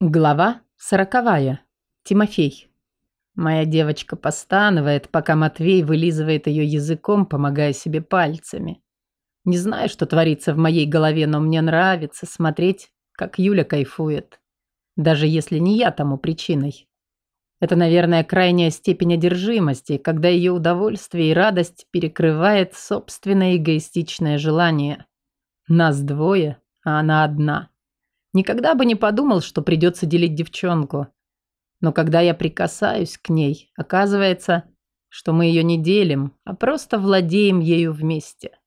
Глава сороковая. Тимофей. Моя девочка постанывает, пока Матвей вылизывает ее языком, помогая себе пальцами. Не знаю, что творится в моей голове, но мне нравится смотреть, как Юля кайфует. Даже если не я тому причиной. Это, наверное, крайняя степень одержимости, когда ее удовольствие и радость перекрывает собственное эгоистичное желание. Нас двое, а она одна. Никогда бы не подумал, что придется делить девчонку. Но когда я прикасаюсь к ней, оказывается, что мы ее не делим, а просто владеем ею вместе.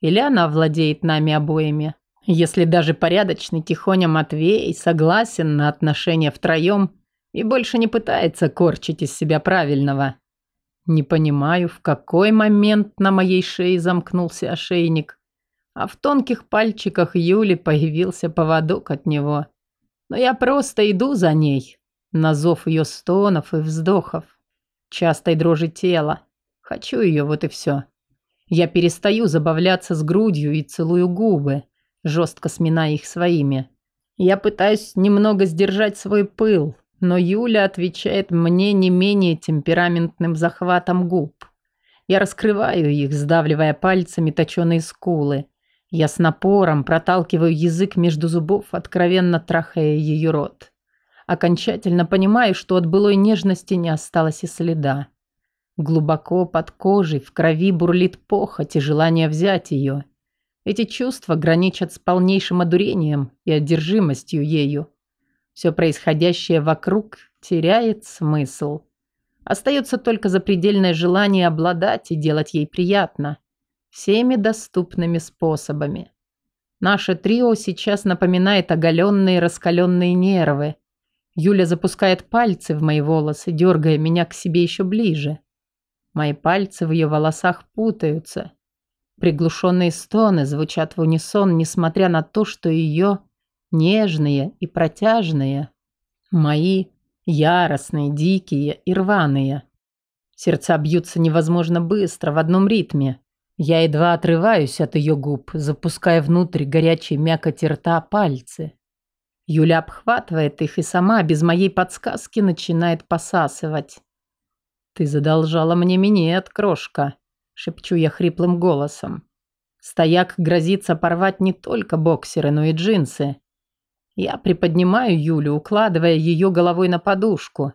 Или она владеет нами обоими. Если даже порядочный Тихоня Матвей согласен на отношения втроем и больше не пытается корчить из себя правильного. Не понимаю, в какой момент на моей шее замкнулся ошейник а в тонких пальчиках Юли появился поводок от него. Но я просто иду за ней, на зов ее стонов и вздохов, частой дрожи тела. Хочу ее, вот и все. Я перестаю забавляться с грудью и целую губы, жестко сминая их своими. Я пытаюсь немного сдержать свой пыл, но Юля отвечает мне не менее темпераментным захватом губ. Я раскрываю их, сдавливая пальцами точеные скулы, я с напором проталкиваю язык между зубов, откровенно трахая ее рот. Окончательно понимаю, что от былой нежности не осталось и следа. Глубоко под кожей, в крови бурлит похоть и желание взять ее. Эти чувства граничат с полнейшим одурением и одержимостью ею. Все происходящее вокруг теряет смысл. Остается только запредельное желание обладать и делать ей приятно всеми доступными способами. Наше трио сейчас напоминает оголенные раскаленные нервы. Юля запускает пальцы в мои волосы, дергая меня к себе еще ближе. Мои пальцы в ее волосах путаются. Приглушенные стоны звучат в унисон, несмотря на то, что ее нежные и протяжные. Мои яростные, дикие и рваные. Сердца бьются невозможно быстро, в одном ритме. Я едва отрываюсь от ее губ, запуская внутрь горячей мякоти рта пальцы. Юля обхватывает их и сама, без моей подсказки, начинает посасывать. «Ты задолжала мне минет, крошка», — шепчу я хриплым голосом. Стояк грозится порвать не только боксеры, но и джинсы. Я приподнимаю Юлю, укладывая ее головой на подушку.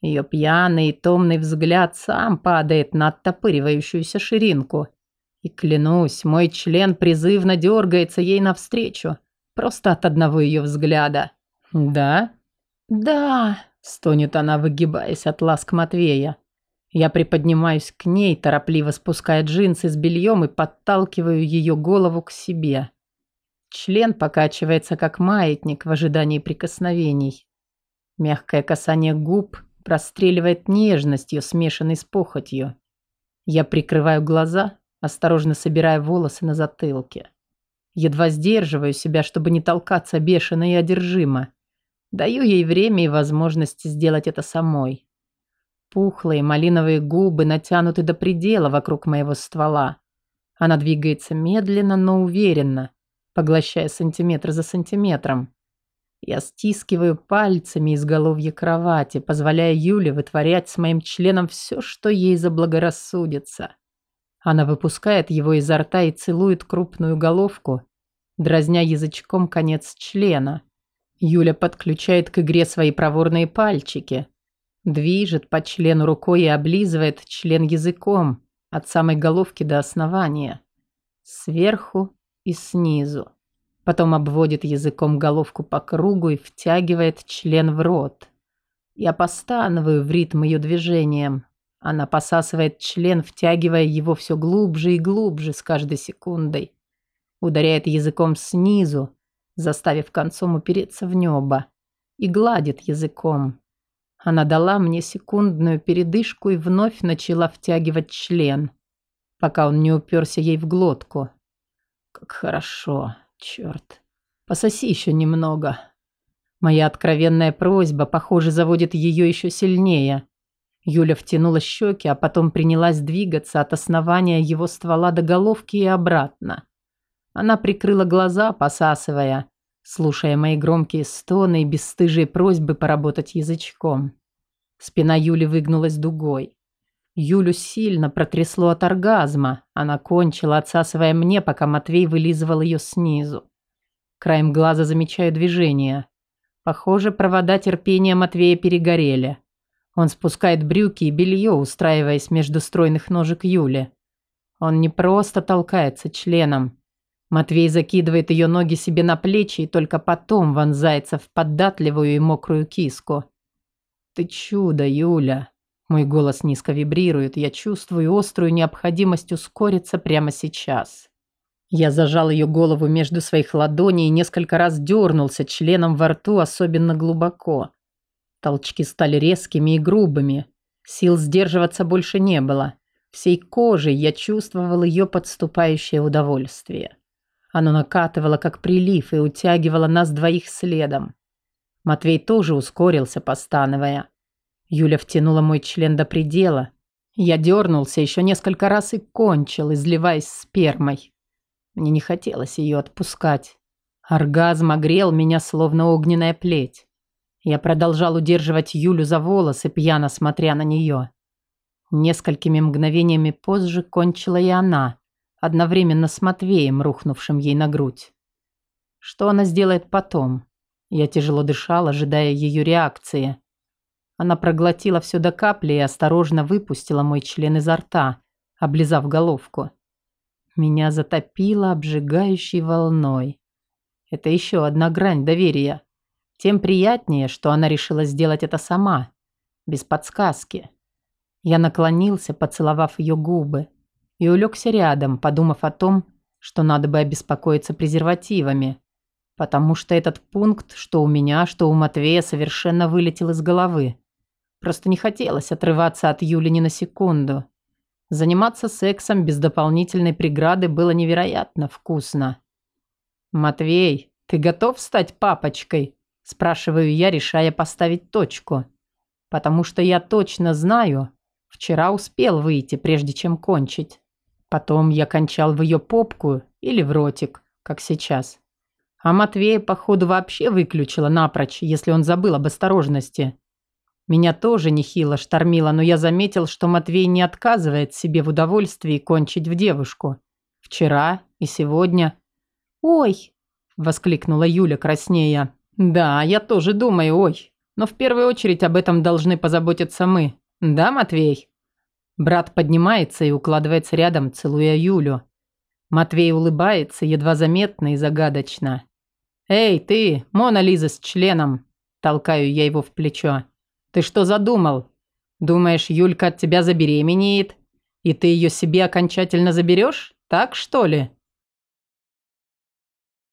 Ее пьяный и томный взгляд сам падает на оттопыривающуюся ширинку — и клянусь, мой член призывно дергается ей навстречу, просто от одного ее взгляда. «Да?» «Да», — стонет она, выгибаясь от ласк Матвея. Я приподнимаюсь к ней, торопливо спуская джинсы с бельем и подталкиваю ее голову к себе. Член покачивается, как маятник в ожидании прикосновений. Мягкое касание губ простреливает нежностью, смешанной с похотью. Я прикрываю глаза осторожно собирая волосы на затылке. Едва сдерживаю себя, чтобы не толкаться бешено и одержимо. Даю ей время и возможность сделать это самой. Пухлые малиновые губы натянуты до предела вокруг моего ствола. Она двигается медленно, но уверенно, поглощая сантиметр за сантиметром. Я стискиваю пальцами изголовье кровати, позволяя Юле вытворять с моим членом все, что ей заблагорассудится. Она выпускает его изо рта и целует крупную головку, дразня язычком конец члена. Юля подключает к игре свои проворные пальчики, движет по члену рукой и облизывает член языком от самой головки до основания, сверху и снизу. Потом обводит языком головку по кругу и втягивает член в рот. Я постанываю в ритм ее движением, она посасывает член, втягивая его все глубже и глубже с каждой секундой. Ударяет языком снизу, заставив концом упереться в небо. И гладит языком. Она дала мне секундную передышку и вновь начала втягивать член, пока он не уперся ей в глотку. Как хорошо, черт. Пососи еще немного. Моя откровенная просьба, похоже, заводит ее еще сильнее. Юля втянула щеки, а потом принялась двигаться от основания его ствола до головки и обратно. Она прикрыла глаза, посасывая, слушая мои громкие стоны и бесстыжие просьбы поработать язычком. Спина Юли выгнулась дугой. Юлю сильно протрясло от оргазма. Она кончила, отсасывая мне, пока Матвей вылизывал ее снизу. Краем глаза замечаю движение. Похоже, провода терпения Матвея перегорели. Он спускает брюки и белье, устраиваясь между стройных ножек Юли. Он не просто толкается членом. Матвей закидывает ее ноги себе на плечи и только потом вонзается в податливую и мокрую киску. «Ты чудо, Юля!» Мой голос низко вибрирует, я чувствую острую необходимость ускориться прямо сейчас. Я зажал ее голову между своих ладоней и несколько раз дернулся членом во рту особенно глубоко. Толчки стали резкими и грубыми. Сил сдерживаться больше не было. Всей кожей я чувствовал ее подступающее удовольствие. Оно накатывало, как прилив, и утягивало нас двоих следом. Матвей тоже ускорился, постановая. Юля втянула мой член до предела. Я дернулся еще несколько раз и кончил, изливаясь спермой. Мне не хотелось ее отпускать. Оргазм огрел меня, словно огненная плеть. Я продолжал удерживать Юлю за волосы, пьяно смотря на нее. Несколькими мгновениями позже кончила и она, одновременно с Матвеем, рухнувшим ей на грудь. Что она сделает потом? Я тяжело дышал, ожидая ее реакции. Она проглотила все до капли и осторожно выпустила мой член изо рта, облизав головку. Меня затопило обжигающей волной. Это еще одна грань доверия. Тем приятнее, что она решила сделать это сама, без подсказки. Я наклонился, поцеловав ее губы, и улегся рядом, подумав о том, что надо бы обеспокоиться презервативами, потому что этот пункт, что у меня, что у Матвея, совершенно вылетел из головы. Просто не хотелось отрываться от Юли ни на секунду. Заниматься сексом без дополнительной преграды было невероятно вкусно. «Матвей, ты готов стать папочкой?» Спрашиваю я, решая поставить точку. Потому что я точно знаю, вчера успел выйти, прежде чем кончить. Потом я кончал в ее попку или в ротик, как сейчас. А Матвея, походу, вообще выключила напрочь, если он забыл об осторожности. Меня тоже нехило штормило, но я заметил, что Матвей не отказывает себе в удовольствии кончить в девушку. Вчера и сегодня. «Ой!» – воскликнула Юля краснея. «Да, я тоже думаю, ой. Но в первую очередь об этом должны позаботиться мы. Да, Матвей?» Брат поднимается и укладывается рядом, целуя Юлю. Матвей улыбается, едва заметно и загадочно. «Эй, ты, Мона Лиза с членом!» Толкаю я его в плечо. «Ты что задумал? Думаешь, Юлька от тебя забеременеет? И ты ее себе окончательно заберешь? Так что ли?»